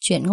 Chuyện